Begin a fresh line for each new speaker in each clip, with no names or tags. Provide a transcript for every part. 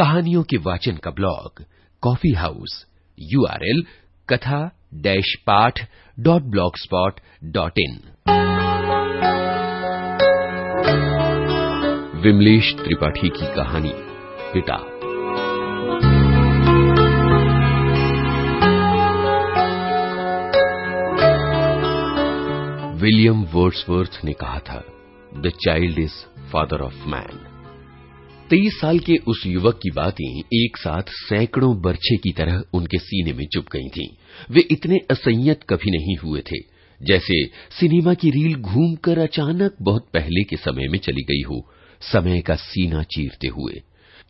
कहानियों के वाचन का ब्लॉग, कॉफ़ी हाउस यूआरएल कथा, डैश पाठ, dot blogspot dot in. Vimlesh Tripathi की कहानी, पिता। विलियम वर्ड्सवर्थ ने कहा था, the child is father of man. तेईस साल के उस युवक की बातें एक साथ सैकड़ों बर्छे की तरह उनके सीने में चुप गई थीं। वे इतने असंयत कभी नहीं हुए थे, जैसे सिनेमा की रील घूमकर अचानक बहुत पहले के समय में चली गई हो, समय का सीना चीरते हुए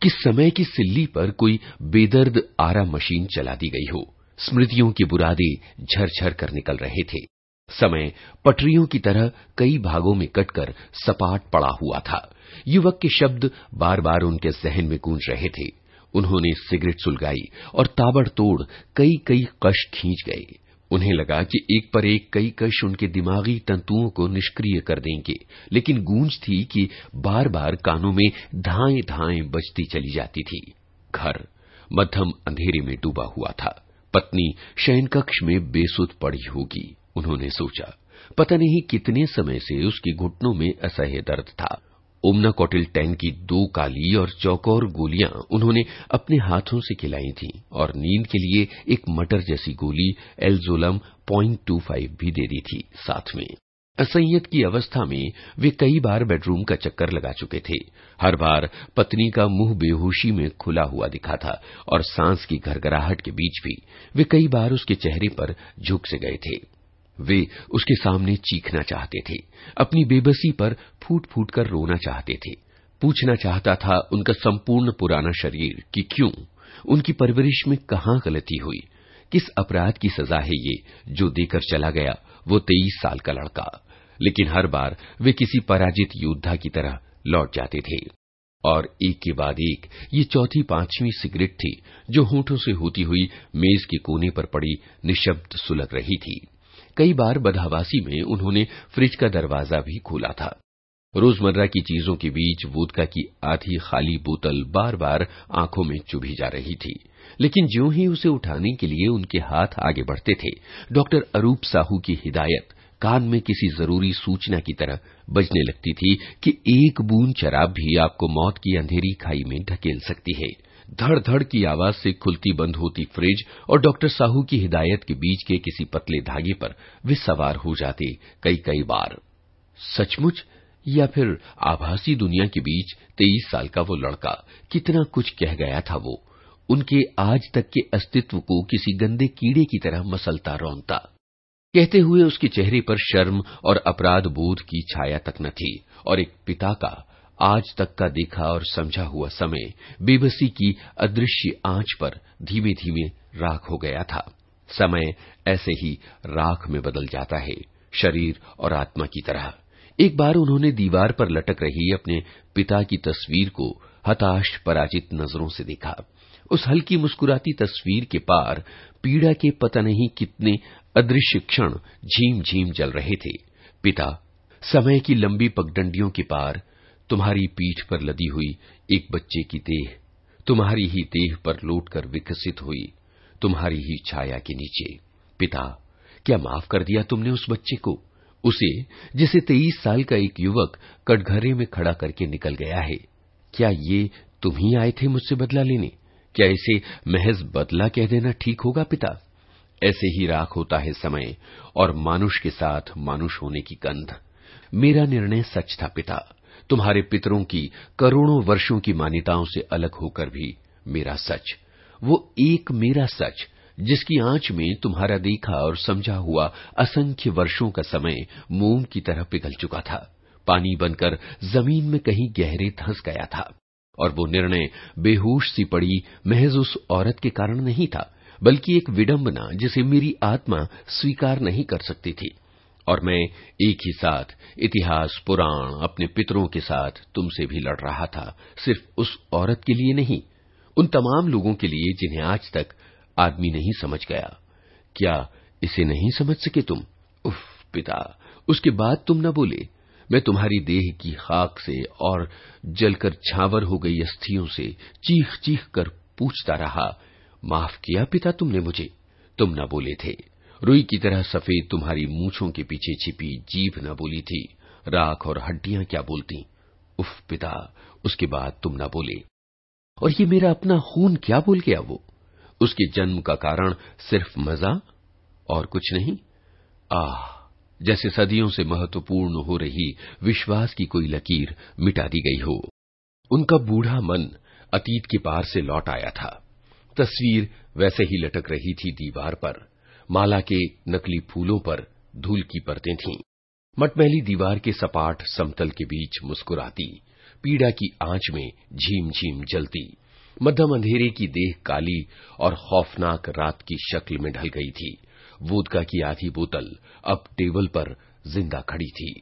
कि समय की सिल्ली पर कोई बेदर्द आरा मशीन चला दी गई हो, स्मृतियों के बुरादे झरझर कर निकल रहे थे समय पटरियों की तरह कई भागों में कटकर सपाट पड़ा हुआ था। युवक के शब्द बार बार उनके जहन में गूंज रहे थे। उन्होंने सिगरेट सुलगाई और ताबड़तोड़ कई कई कश खींच गए। उन्हें लगा कि एक पर एक कई कश उनके दिमागी तंतुओं को निष्क्रिय कर देंगे, लेकिन गूंज थी कि बार बार कानों में धाए धाएँ बजती चली जाती थी। घर मध्यम अंधेरे में डूबा हुआ था। पत्नी शयन कक्ष में बेसुध पड़ी होगी। उन्होंने सोचा, पता नहीं कितने समय से उसके घुटनों में असह्य दर्द था। ओमना कॉटिल टेन की दो काली और चौकोर गोलियाँ उन्होंने अपने हाथों से खिलाई थीं और नींद के लिए एक मटर जैसी गोली एल्जोलम पॉइंट टू फाइव भी दे दी थी साथ में। असंयत की अवस्था में वे कई बार बेडरूम का चक्कर लगा चुके थे। हर बार पत्नी का मुँह बेहोशी में खुला हुआ दिखा था और सांस की घरघराहट के बीच भी वे कई बार उसके चेहरे पर झुक से गए थे। वे उसके सामने चीखना चाहते थे, अपनी बेबसी पर फूट फूट कर रोना चाहते थे। पूछना चाहता था उनका संपूर्ण पुराना शरीर कि क्यों? उनकी परवरिश में कहाँ गलती हुई? किस अपराध की सजा है ये जो देकर चला गया वो तेईस साल का लड़का? लेकिन हर बार वे किसी पराजित योद्धा की तरह लौट जाते थे। और एक के बाद एक ये चौथी पांचवी सिगरेट थी जो होठों से होती हुई मेज के कोने पर पड़ी निशब्द सुलग रही थी। कई बार बदहवासी में उन्होंने फ्रिज का दरवाज़ा भी खोला था। रोज़मर्रा की चीज़ों के बीच वोदका की आधी खाली बोतल बार बार आँखों में चुभी जा रही थी। लेकिन ज्यों ही उसे उठाने के लिए उनके हाथ आगे बढ़ते थे, डॉक्टर अरूप साहू की हिदायत कान में किसी ज़रूरी सूचना की तरह बजने लगती थी कि एक बूंद शराब भी आपको मौत की अंधेरी खाई में ढकेल सकती है। धड़ धड़ की आवाज़ से खुलती बंद होती फ्रिज और डॉक्टर साहू की हिदायत के बीच के किसी पतले धागे पर वे सवार हो जाते कई कई बार। सचमुच, या फिर आभासी दुनिया के बीच तेईस साल का वो लड़का कितना कुछ कह गया था वो। उनके आज तक के अस्तित्व को किसी गंदे कीड़े की तरह मसलता रौनता कहते हुए उसके चेहरे पर शर्म और अपराध बोध की छाया तक न थी और एक पिता का आज तक का देखा और समझा हुआ समय बेबसी की अदृश्य आँच पर धीमे धीमे राख हो गया था। समय ऐसे ही राख में बदल जाता है, शरीर और आत्मा की तरह। एक बार उन्होंने दीवार पर लटक रही अपने पिता की तस्वीर को हताश, पराजित नज़रों से देखा। उस हल्की मुस्कुराती तस्वीर के पार पीड़ा के पता नहीं कितने अदृश्य क्षण झीम झीम जल रहे थे। पिता, समय की लंबी पगडंडियों के पार तुम्हारी पीठ पर लदी हुई एक बच्चे की देह, तुम्हारी ही देह पर लौटकर विकसित हुई, तुम्हारी ही छाया के नीचे। पिता, क्या माफ़ कर दिया तुमने उस बच्चे को? उसे, जिसे तेईस साल का एक युवक कटघरे में खड़ा करके निकल गया है, क्या ये तुम ही आए थे मुझसे बदला लेने? क्या इसे महज बदला कह देना ठीक होगा पिता? ऐसे ही राख होता है समय और मानुष के साथ मानुष होने की गंध मेरा निर्णय सच था पिता। तुम्हारे पितरों की, करोड़ों वर्षों की मान्यताओं से अलग होकर भी मेरा सच। वो एक मेरा सच, जिसकी आँच में तुम्हारा देखा और समझा हुआ असंख्य वर्षों का समय मोम की तरह पिघल चुका था। पानी बनकर ज़मीन में कहीं गहरे धंस गया था, और वो निर्णय बेहोश सी पड़ी, महज उस औरत के कारण नहीं था, बल्कि एक विडंबना जिसे मेरी आत्मा स्वीकार नहीं कर सकती थी। और मैं एक ही साथ इतिहास, पुराण अपने पितरों के साथ तुमसे भी लड़ रहा था, सिर्फ़ उस औरत के लिए नहीं, उन तमाम लोगों के लिए जिन्हें आज तक आदमी नहीं समझ गया। क्या इसे नहीं समझ सके तुम? उफ, पिता, उसके बाद तुम न बोले। मैं तुम्हारी देह की खाक से और जलकर छावर हो गई अस्थियों से चीख चीख कर पूछता रहा, माफ़ किया पिता तुमने मुझे? तुम न बोले थे। रुई की तरह सफ़ेद तुम्हारी मूछों के पीछे छिपी जीभ न बोली थी। राख और हड्डियाँ क्या बोलती? उफ, पिता, उसके बाद तुम न बोले। और ये मेरा अपना खून क्या बोल गया वो? उसके जन्म का कारण सिर्फ़ मज़ा और कुछ नहीं? आह, जैसे सदियों से महत्वपूर्ण हो रही विश्वास की कोई लकीर मिटा दी गई हो। उनका बूढ़ा मन अतीत के पार से लौट आया था। तस्वीर वैसे ही लटक रही थी दीवार पर। माला के नकली फूलों पर धूल की परतें थीं। मटमैली दीवार के सपाट समतल के बीच मुस्कुराती, पीड़ा की आँच में झीम झीम जलती, मध्यम अंधेरे की देह काली और खौफनाक रात की शक्ल में ढल गई थी। वोदका की आधी बोतल अब टेबल पर ज़िंदा खड़ी थी।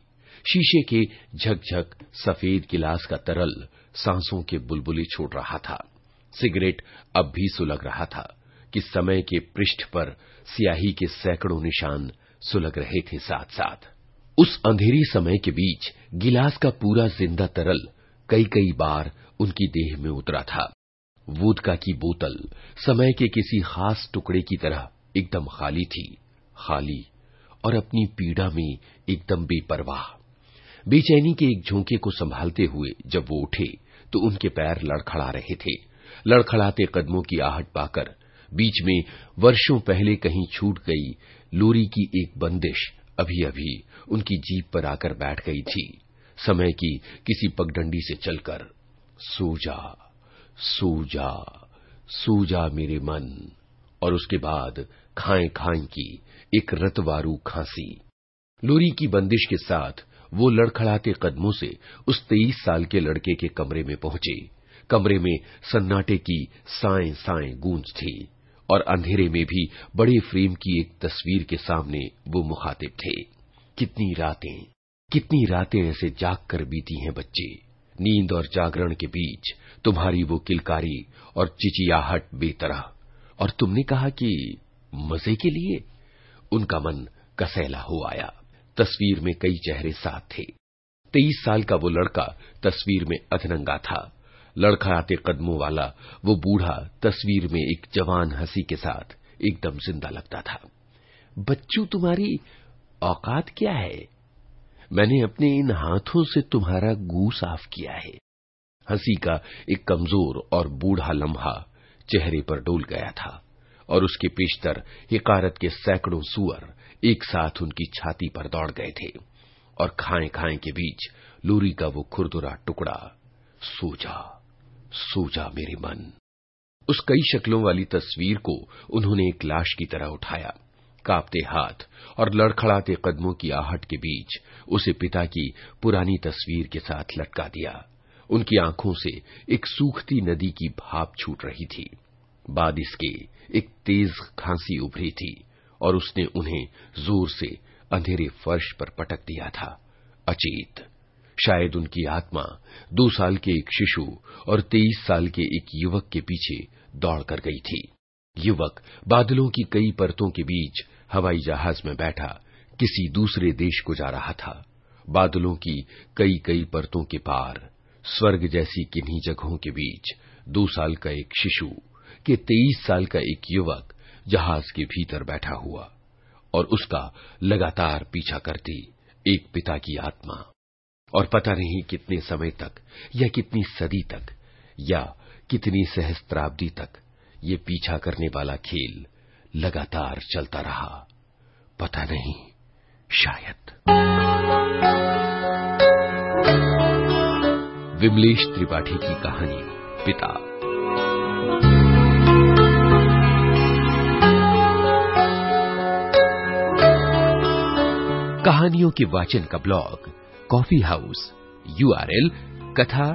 शीशे के झकझक सफ़ेद गिलास का तरल सांसों के बुलबुले छोड़ रहा था। सिगरेट अब भी सुलग रहा था। कि समय के पृष्ठ पर सियाही के सैकड़ों निशान सुलग रहे थे साथ साथ उस अंधेरी समय के बीच गिलास का पूरा ज़िंदा तरल कई कई बार उनकी देह में उतरा था। वोदका की बोतल समय के किसी खास टुकड़े की तरह एकदम खाली थी, खाली और अपनी पीड़ा में एकदम बेपरवाह। बेचैनी के एक झोंके को संभालते हुए जब वो उठे तो उनके पैर लड़खड़ा रहे थे। लड़खड़ाते कदमों की आहट पाकर बीच में वर्षों पहले कहीं छूट गई लोरी की एक बंदिश अभी अभी उनकी जीप पर आकर बैठ गई थी। समय की किसी पगडंडी से चलकर सो जा सो जा सो जा मेरे मन। और उसके बाद खाए खाए की एक रतवारू खांसी। लोरी की बंदिश के साथ वो लड़खड़ाते कदमों से उस तेईस साल के लड़के के कमरे में पहुँचे। कमरे में सन्नाटे की साए साए गूंज थी। और अंधेरे में भी बड़े फ्रेम की एक तस्वीर के सामने वो मुखातिब थे। कितनी रातें कितनी रातें ऐसे जाग कर बीती हैं बच्चे। नींद और जागरण के बीच तुम्हारी वो किलकारी और चिचियाहट बेतरह। और तुमने कहा कि मज़े के लिए उनका मन कसैला हो आया। तस्वीर में कई चेहरे साथ थे। तेईस साल का वो लड़का तस्वीर में अधनंगा था। लड़खड़ाते कदमों वाला, वो बूढ़ा तस्वीर में एक जवान हँसी के साथ एकदम ज़िंदा लगता था। बच्चू तुम्हारी औकात क्या है? मैंने अपने इन हाथों से तुम्हारा गू साफ़ किया है। हँसी का एक कमज़ोर और बूढ़ा लम्हा चेहरे पर डोल गया था और उसके पेशतर हिकारत के सैकड़ों सुअर एक साथ उनकी छाती पर दौड़ गए थे और खाए खाए के बीच लूरी का वो खुरदुरा टुकड़ा सो जा सो जा मेरे मन। उस कई शक्लों वाली तस्वीर को उन्होंने एक लाश की तरह उठाया। कांपते हाथ और लड़खड़ाते कदमों की आहट के बीच उसे पिता की पुरानी तस्वीर के साथ लटका दिया। उनकी आँखों से एक सूखती नदी की भाप छूट रही थी। बाद इसके एक तेज खांसी उभरी थी और उसने उन्हें ज़ोर से अंधेरे फर्श पर पटक दिया था। अचेत। शायद उनकी आत्मा दो साल के एक शिशु और तेईस साल के एक युवक के पीछे दौड़ कर गई थी। युवक बादलों की कई परतों के बीच हवाई जहाज़ में बैठा किसी दूसरे देश को जा रहा था। बादलों की कई कई परतों के पार, स्वर्ग जैसी किन्हीं जगहों के बीच दो साल का एक शिशु के तेईस साल का एक युवक जहाज़ के भीतर बैठा हुआ और उसका लगातार पीछा करती एक पिता की आत्मा। और पता नहीं कितने समय तक, या कितनी सदी तक, या कितनी सहस्त्राब्दी तक, ये पीछा करने वाला खेल लगातार चलता रहा। पता नहीं, शायद। विमलेश त्रिपाठी की कहानी, पिता। कहानियों के वाचन का ब्लॉग कॉफ़ी हाउस यूआरएल कथा